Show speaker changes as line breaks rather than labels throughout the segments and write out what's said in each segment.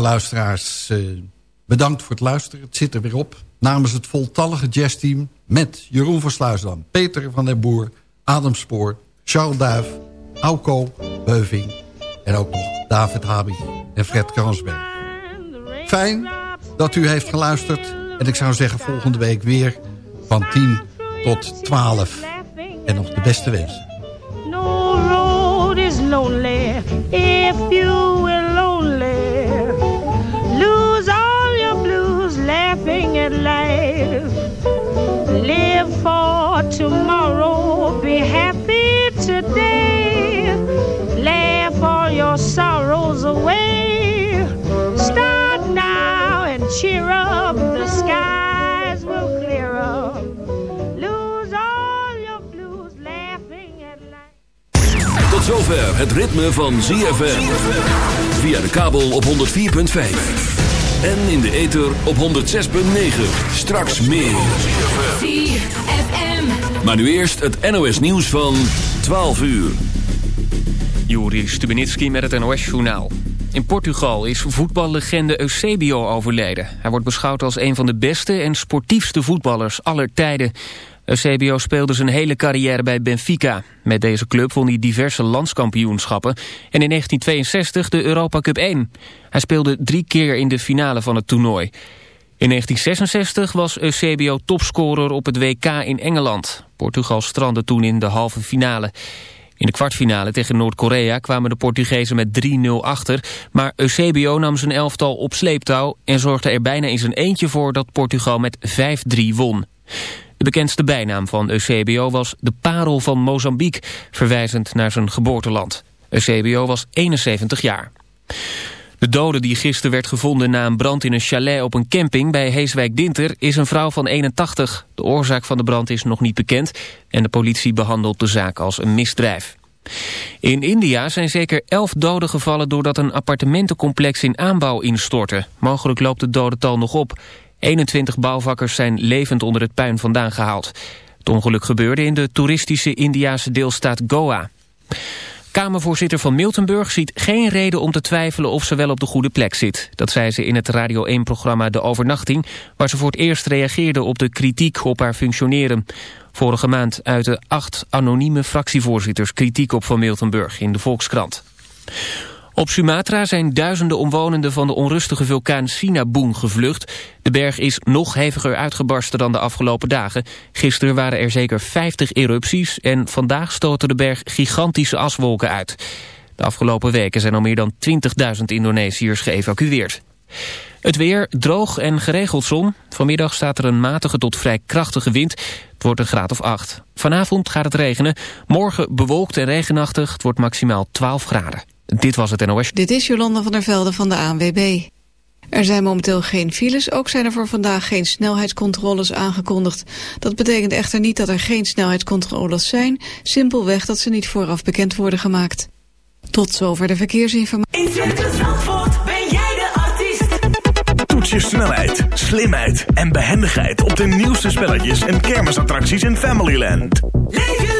Luisteraars, uh, bedankt voor het luisteren. Het zit er weer op. Namens het voltallige jazzteam met Jeroen van Sluisdam, Peter van den Boer, Adam Spoor, Charles Duif, Auko Beuving en ook nog David Habi en Fred Kransberg. Fijn dat u heeft geluisterd. En ik zou zeggen volgende week weer van 10 tot 12. En nog de beste wensen. No road is if you Live for tomorrow, be happy today. Laugh all your sorrows away. Start now and cheer up, the skies will clear up. Lose all your blues laughing at life.
Tot zover het ritme van ZFM. Via de kabel op 104.5. En in de ether op 106.9. Straks meer. Maar nu eerst het NOS nieuws van 12 uur.
Juri Stubenitski met het NOS-journaal. In Portugal is voetballegende Eusebio overleden. Hij wordt beschouwd als een van de beste en sportiefste voetballers aller tijden. Eusebio speelde zijn hele carrière bij Benfica. Met deze club won hij diverse landskampioenschappen... en in 1962 de Europa Cup 1. Hij speelde drie keer in de finale van het toernooi. In 1966 was Eusebio topscorer op het WK in Engeland. Portugal strandde toen in de halve finale. In de kwartfinale tegen Noord-Korea kwamen de Portugezen met 3-0 achter... maar Eusebio nam zijn elftal op sleeptouw... en zorgde er bijna in zijn eentje voor dat Portugal met 5-3 won. De bekendste bijnaam van Eusebio was de parel van Mozambique... verwijzend naar zijn geboorteland. Eusebio was 71 jaar. De dode die gisteren werd gevonden na een brand in een chalet op een camping bij Heeswijk-Dinter is een vrouw van 81. De oorzaak van de brand is nog niet bekend en de politie behandelt de zaak als een misdrijf. In India zijn zeker elf doden gevallen doordat een appartementencomplex in aanbouw instortte. Mogelijk loopt het dodental nog op. 21 bouwvakkers zijn levend onder het puin vandaan gehaald. Het ongeluk gebeurde in de toeristische Indiase deelstaat Goa. Kamervoorzitter van Miltenburg ziet geen reden om te twijfelen of ze wel op de goede plek zit. Dat zei ze in het Radio 1-programma De Overnachting, waar ze voor het eerst reageerde op de kritiek op haar functioneren. Vorige maand uiten acht anonieme fractievoorzitters kritiek op Van Miltenburg in de Volkskrant. Op Sumatra zijn duizenden omwonenden van de onrustige vulkaan Sinabung gevlucht. De berg is nog heviger uitgebarsten dan de afgelopen dagen. Gisteren waren er zeker 50 erupties en vandaag stoten de berg gigantische aswolken uit. De afgelopen weken zijn al meer dan 20.000 Indonesiërs geëvacueerd. Het weer, droog en geregeld zon. Vanmiddag staat er een matige tot vrij krachtige wind. Het wordt een graad of 8. Vanavond gaat het regenen. Morgen bewolkt en regenachtig. Het wordt maximaal 12 graden. Dit was het NOS.
Dit is Jolanda van der Velde van de ANWB. Er zijn momenteel geen files, ook zijn er voor vandaag geen snelheidscontroles aangekondigd. Dat betekent echter niet dat er geen snelheidscontroles zijn, simpelweg dat ze niet vooraf bekend worden gemaakt. Tot zover de verkeersinformatie.
In Circus Zandvoort ben jij de artiest.
Toets je snelheid, slimheid en behendigheid op de nieuwste spelletjes en kermisattracties in Familyland.
Leef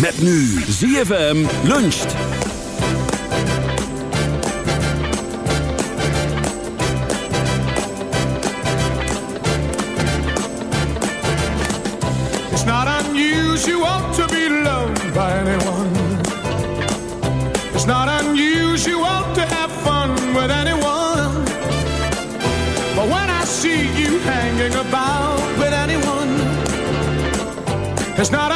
Met nu ZFM luncht.
It's not unusual to be loved by anyone. It's not unusual to have fun with anyone. But when I see you hanging about with anyone, It's not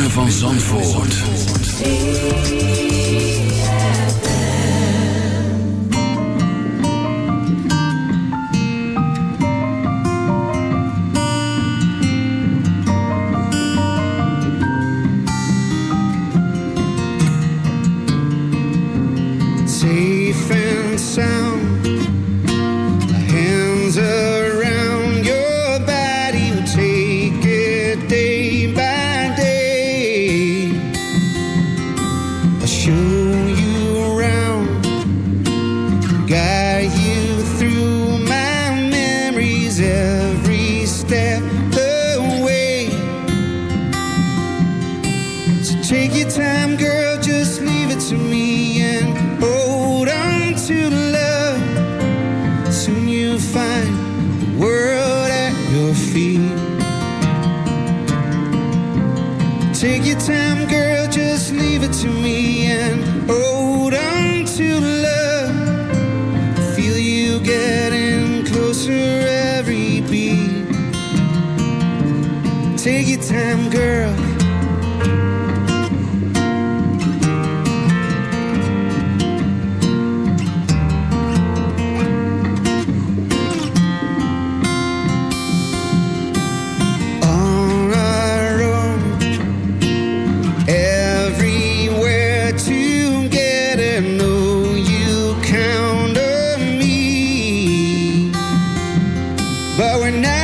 van Zandvoort.
every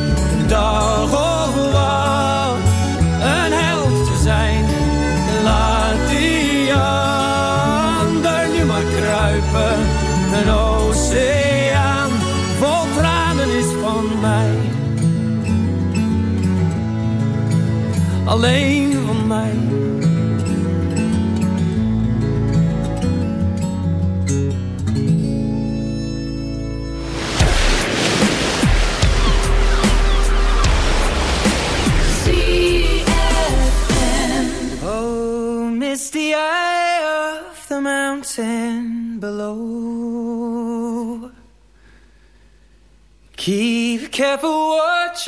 Alleen van mij. Oh, misty eye of the mountain below. Keep careful watch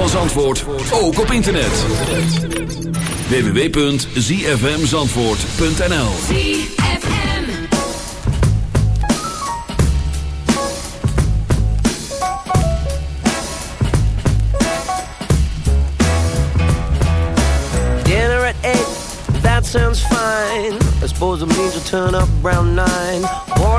van Zandvoort, ook op internet. www.zfmzandvoort.nl
Dinner at eight, that sounds fine. I suppose it means we'll turn up around nine.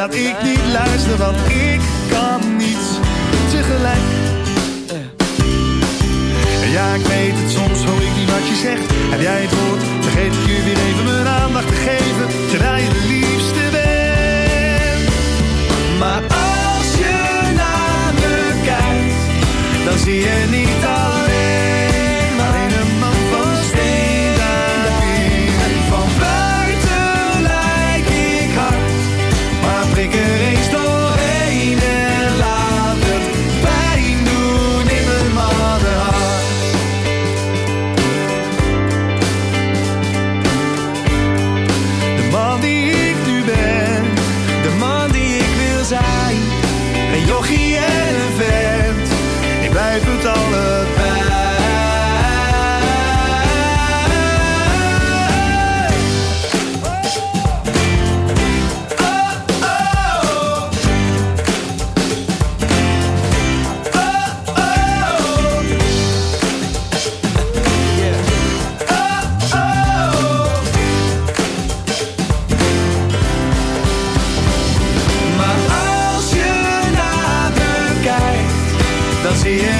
laat
ik niet luisteren want ik kan niet tegelijk. Ja, ik weet het, soms hoor ik niet wat je zegt. Heb jij het?
yeah.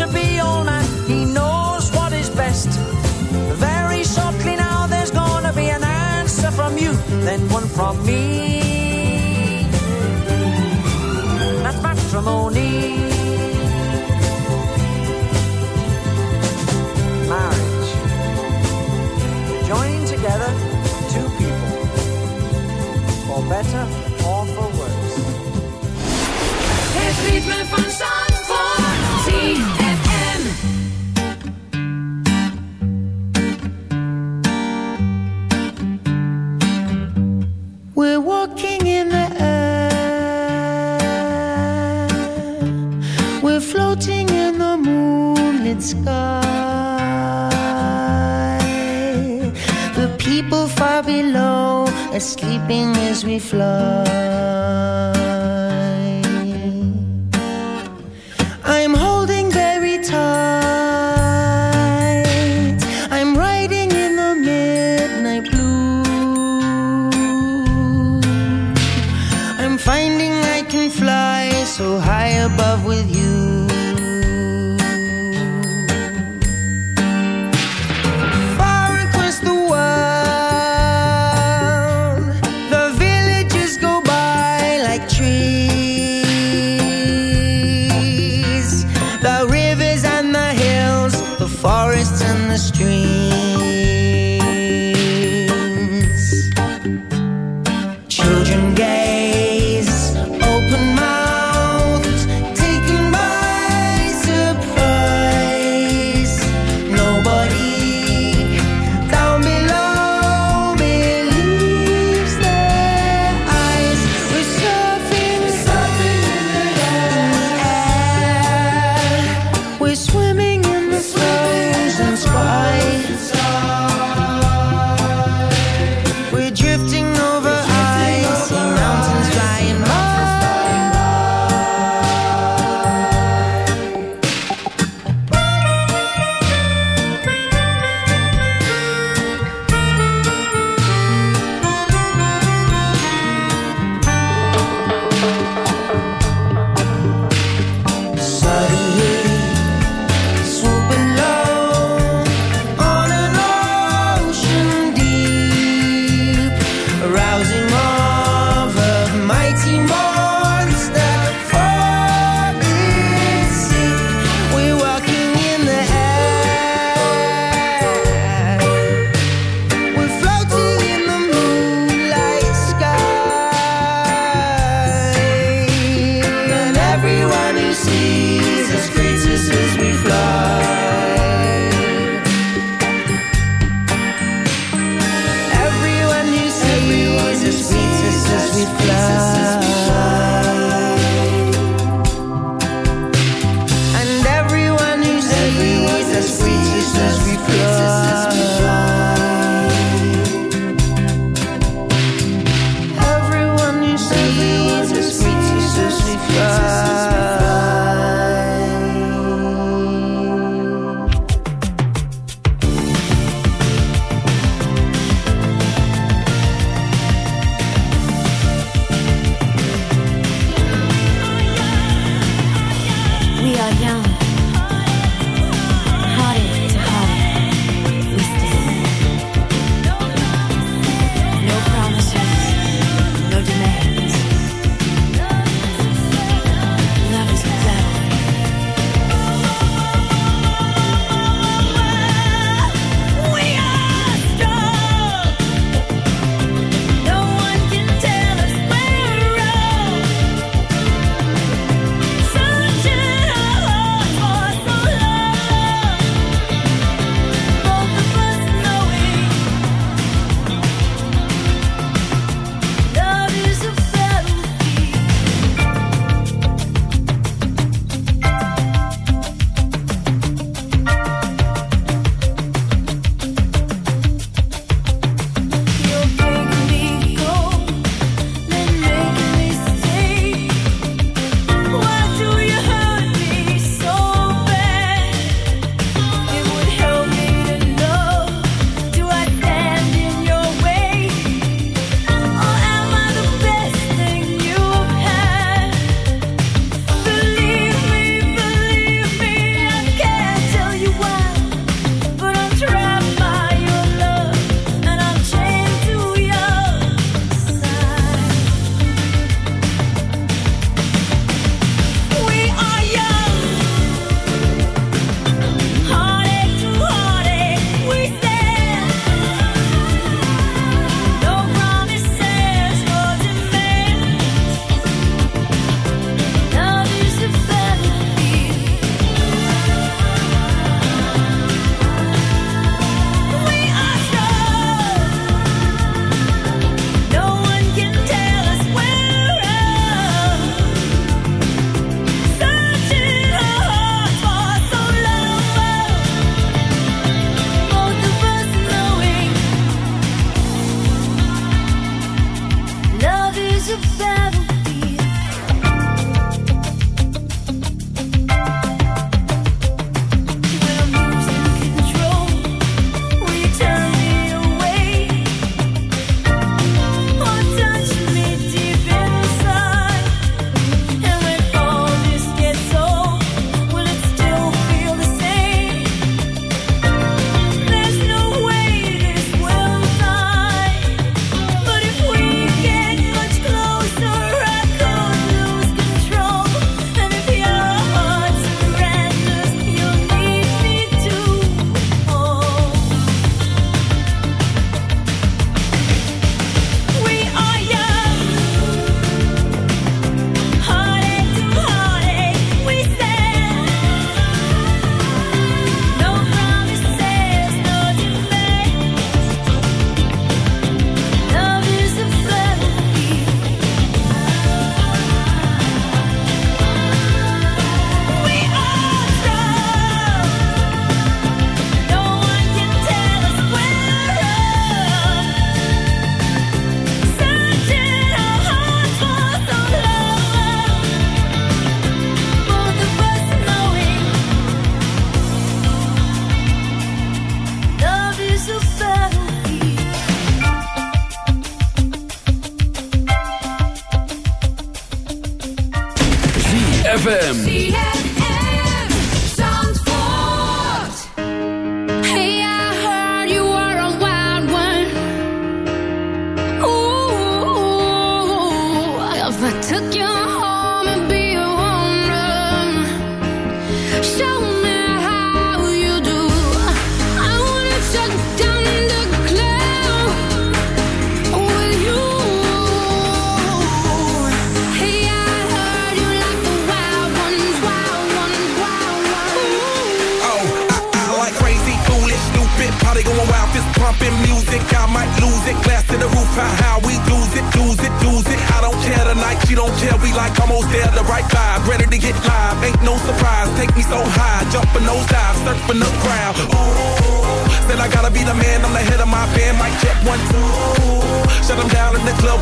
to be all man. He knows what is best. Very shortly now, there's gonna be an answer from you, then one from me. That's matrimony. Marriage. Joining together two people. For better or for worse.
Het ritme van
sleeping as we fly.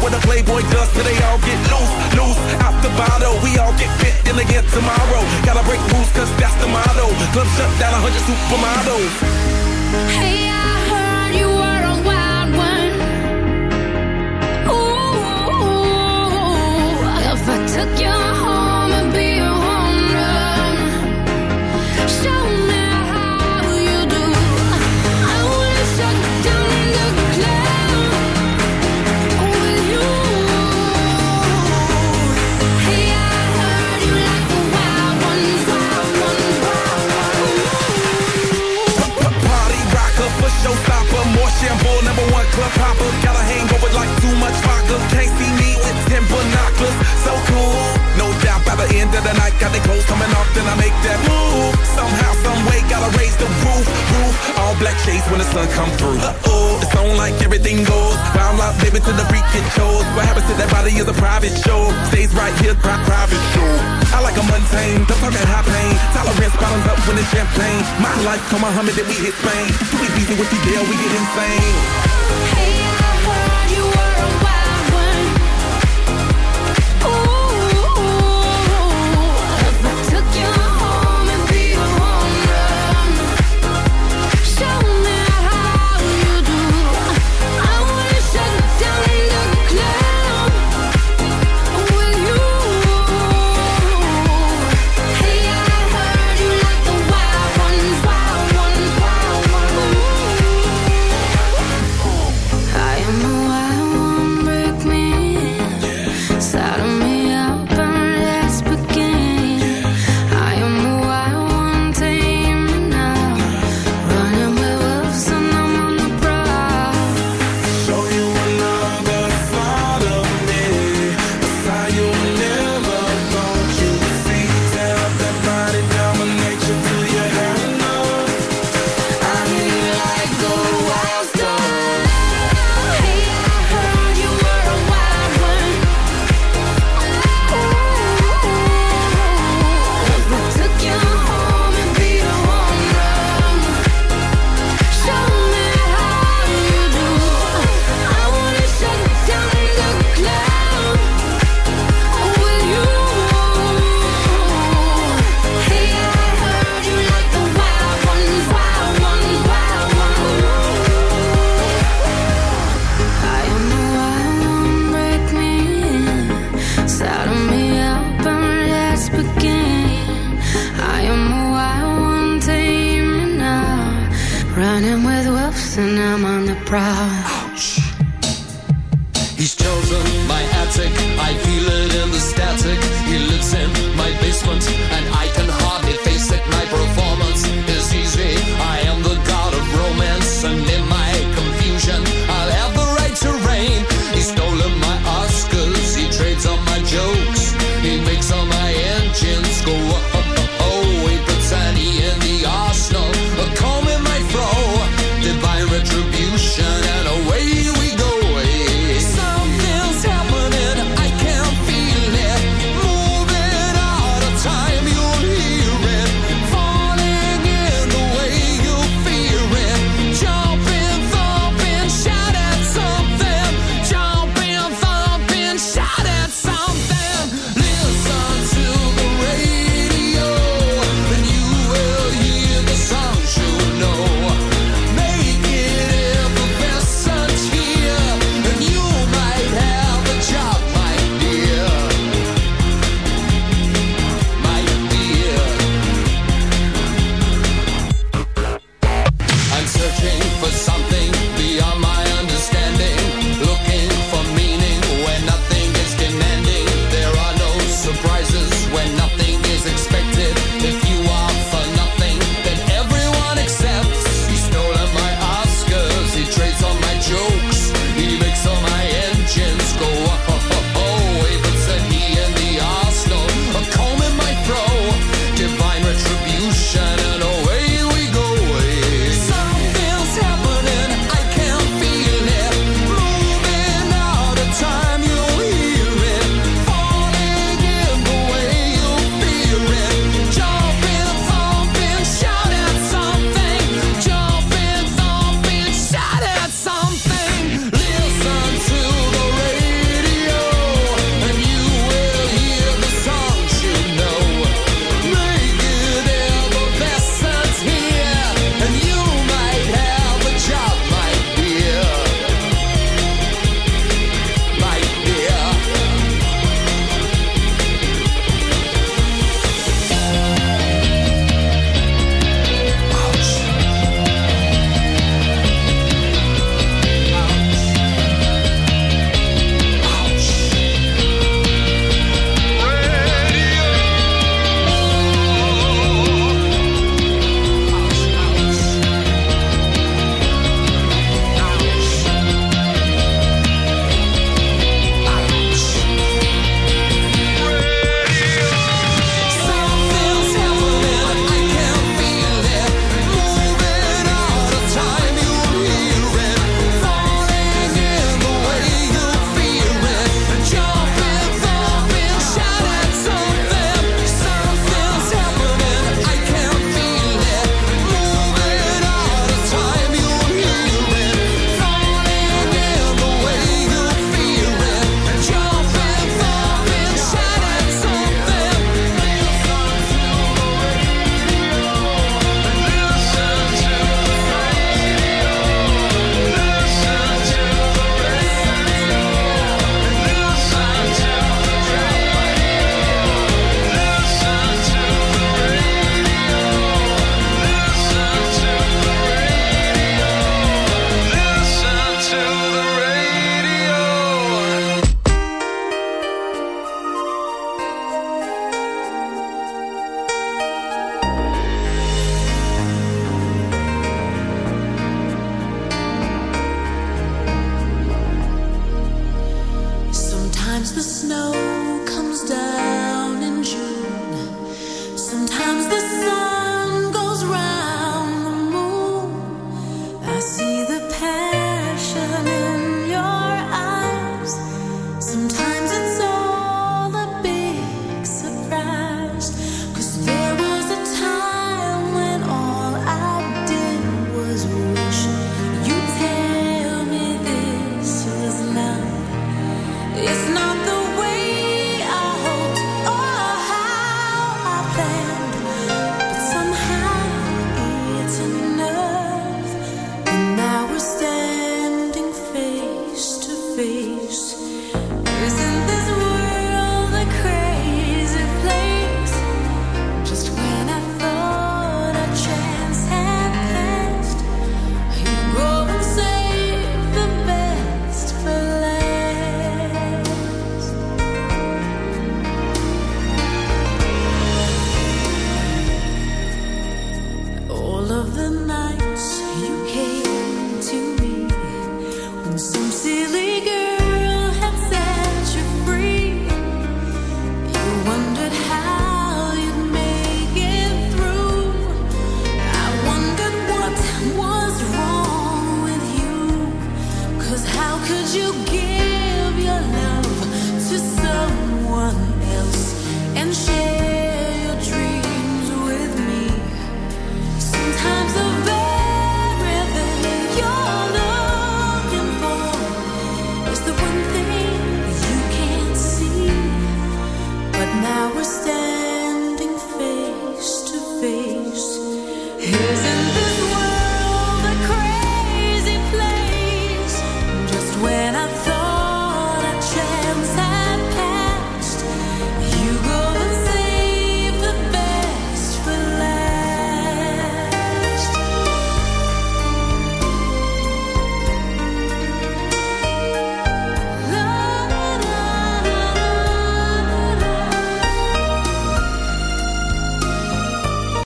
with
a
Playboy does so they all get loose, loose out the bottle. We all get fit in again tomorrow. Gotta break rules, cause that's the motto. Club shut down
a
hundred supermodels. by the end of the night, got the clothes coming off, then I make that move. Somehow, some way, gotta raise the roof, roof. All black shades when the sun come through. Uh oh, it's on like everything goes. Round out, baby, to the freak it shows. What happens to that body is a private show. Stays right here, pri private show. I like a mundane, the fucking high pain. Tolerance bottoms up when it's champagne. My life, come on, Muhammad, then we hit Spain. Do we
be with you,
deal, we get insane.